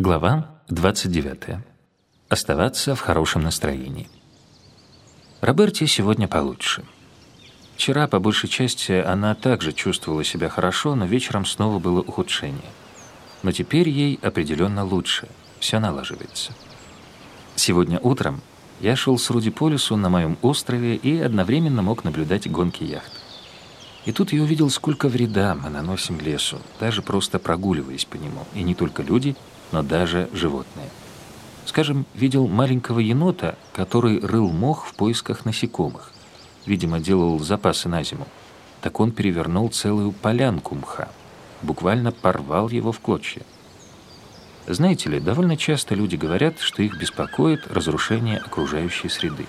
Глава 29. Оставаться в хорошем настроении. Роберте сегодня получше. Вчера, по большей части, она также чувствовала себя хорошо, но вечером снова было ухудшение. Но теперь ей определенно лучше. Все налаживается. Сегодня утром я шел с Руди по лесу на моем острове и одновременно мог наблюдать гонки яхт. И тут я увидел, сколько вреда мы наносим лесу, даже просто прогуливаясь по нему. И не только люди, но даже животные. Скажем, видел маленького енота, который рыл мох в поисках насекомых. Видимо, делал запасы на зиму. Так он перевернул целую полянку мха. Буквально порвал его в клочья. Знаете ли, довольно часто люди говорят, что их беспокоит разрушение окружающей среды.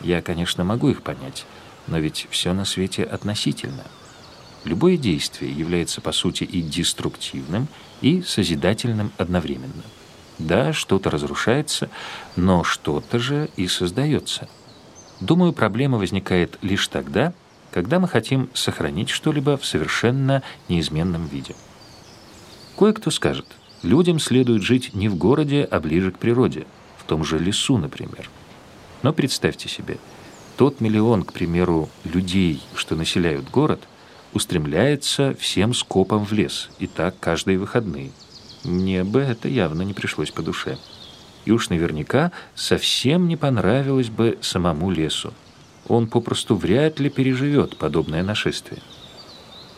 Я, конечно, могу их понять, но ведь все на свете относительно. Любое действие является, по сути, и деструктивным, и созидательным одновременно. Да, что-то разрушается, но что-то же и создается. Думаю, проблема возникает лишь тогда, когда мы хотим сохранить что-либо в совершенно неизменном виде. Кое-кто скажет, людям следует жить не в городе, а ближе к природе, в том же лесу, например. Но представьте себе, тот миллион, к примеру, людей, что населяют город – устремляется всем скопом в лес, и так каждые выходные. Мне бы это явно не пришлось по душе. И уж наверняка совсем не понравилось бы самому лесу. Он попросту вряд ли переживет подобное нашествие.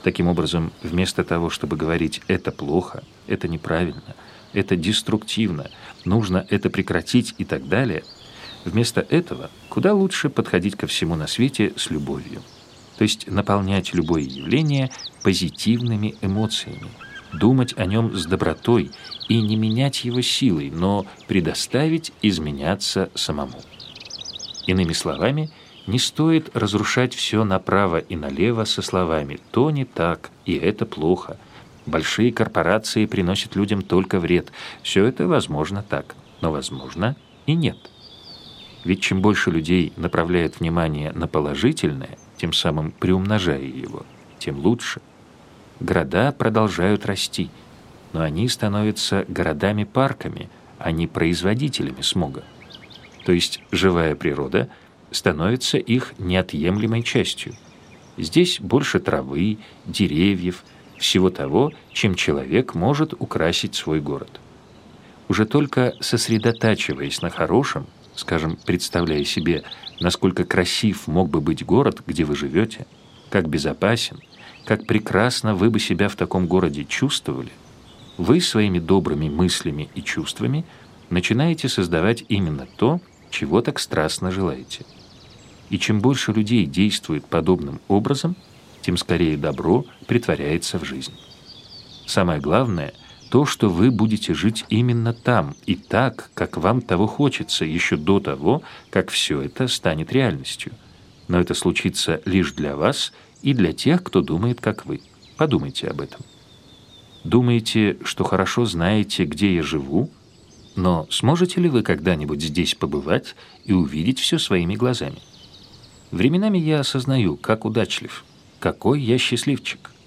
Таким образом, вместо того, чтобы говорить «это плохо», «это неправильно», «это деструктивно», «нужно это прекратить» и так далее, вместо этого куда лучше подходить ко всему на свете с любовью то есть наполнять любое явление позитивными эмоциями, думать о нем с добротой и не менять его силой, но предоставить изменяться самому. Иными словами, не стоит разрушать все направо и налево со словами «то не так» и «это плохо». Большие корпорации приносят людям только вред. Все это возможно так, но возможно и нет. Ведь чем больше людей направляют внимание на положительное – тем самым приумножая его, тем лучше. Города продолжают расти, но они становятся городами-парками, а не производителями смога. То есть живая природа становится их неотъемлемой частью. Здесь больше травы, деревьев, всего того, чем человек может украсить свой город. Уже только сосредотачиваясь на хорошем, скажем, представляя себе насколько красив мог бы быть город, где вы живете, как безопасен, как прекрасно вы бы себя в таком городе чувствовали, вы своими добрыми мыслями и чувствами начинаете создавать именно то, чего так страстно желаете. И чем больше людей действует подобным образом, тем скорее добро притворяется в жизнь. Самое главное – то, что вы будете жить именно там и так, как вам того хочется, еще до того, как все это станет реальностью. Но это случится лишь для вас и для тех, кто думает, как вы. Подумайте об этом. Думаете, что хорошо знаете, где я живу? Но сможете ли вы когда-нибудь здесь побывать и увидеть все своими глазами? Временами я осознаю, как удачлив, какой я счастливчик –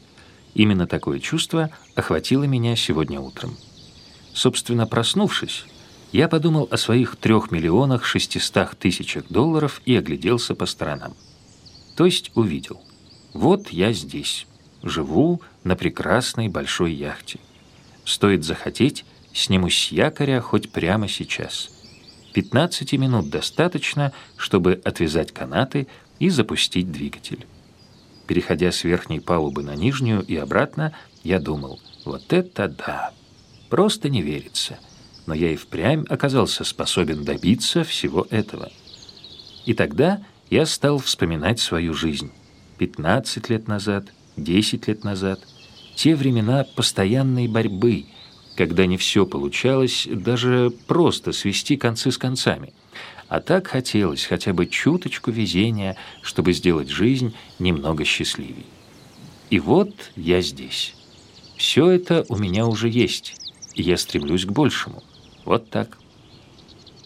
Именно такое чувство охватило меня сегодня утром. Собственно, проснувшись, я подумал о своих трех миллионах шестистах тысячах долларов и огляделся по сторонам. То есть увидел. Вот я здесь, живу на прекрасной большой яхте. Стоит захотеть, снимусь с якоря хоть прямо сейчас. 15 минут достаточно, чтобы отвязать канаты и запустить двигатель. Переходя с верхней палубы на нижнюю и обратно, я думал, вот это да! Просто не верится. Но я и впрямь оказался способен добиться всего этого. И тогда я стал вспоминать свою жизнь. 15 лет назад, 10 лет назад. Те времена постоянной борьбы, когда не все получалось даже просто свести концы с концами – а так хотелось хотя бы чуточку везения, чтобы сделать жизнь немного счастливей. И вот я здесь. Все это у меня уже есть, и я стремлюсь к большему. Вот так.